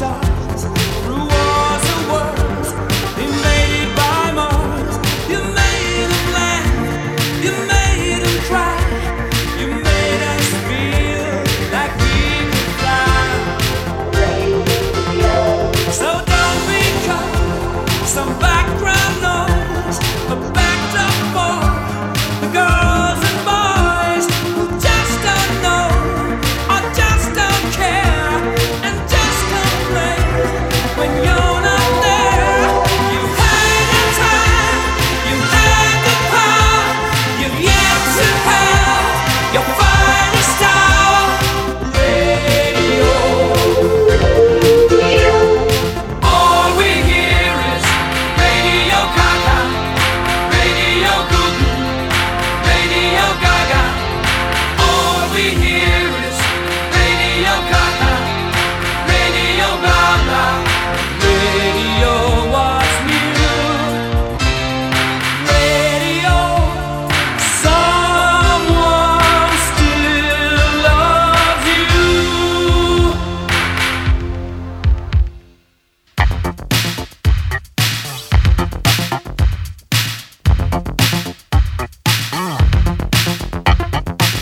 stop.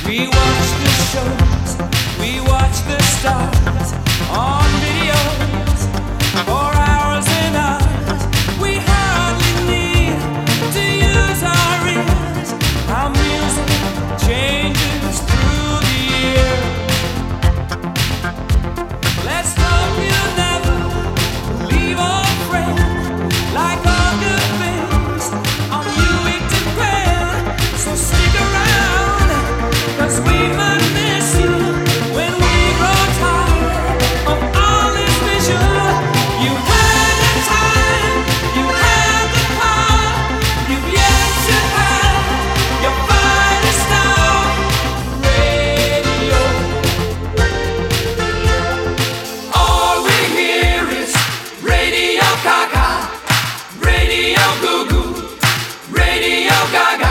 We watch the shows, we watch the stars on video. Goo Goo, Radio Gaga.